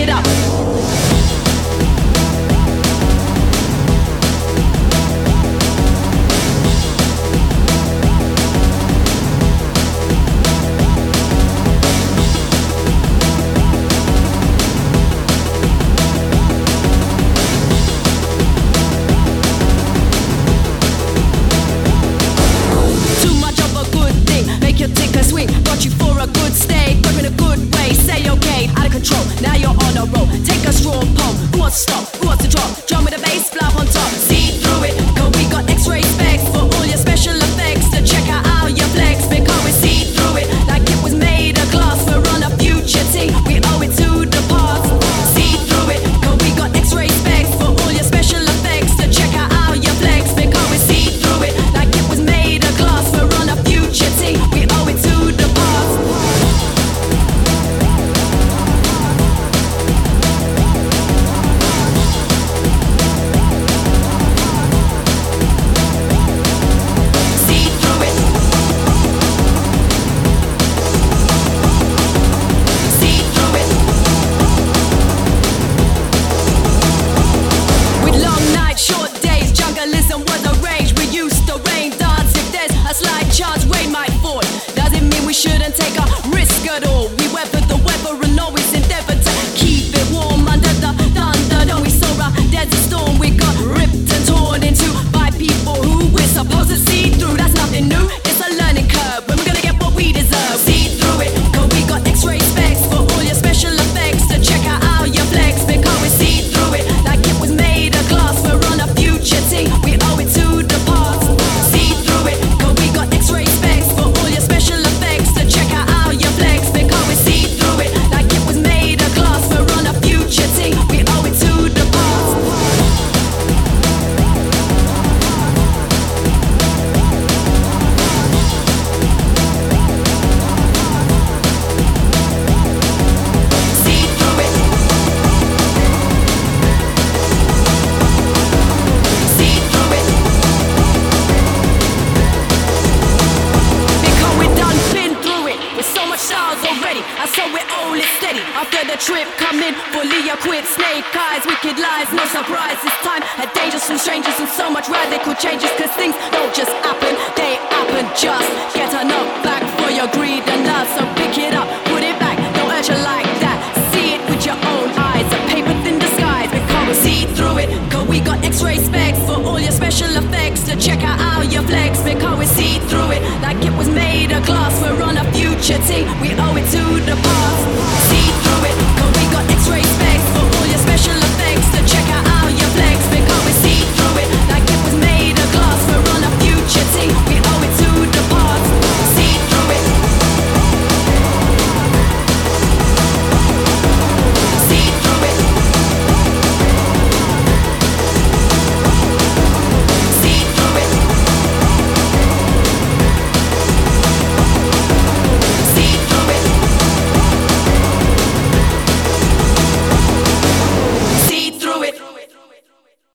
it up. trip coming, bully a quit, snake eyes, wicked lies, no surprise. Time, a dangers from strangers, and so much radical changes, cause things don't just happen, they happen just. Get enough back for your greed and love, so pick it up, put it back, don't urge it like that. See it with your own eyes, a paper thin disguise, we see through it, cause we got x ray specs for all your special effects, so check out how you flex, because we see through it, like it was made of glass, we're on a future team, we owe it to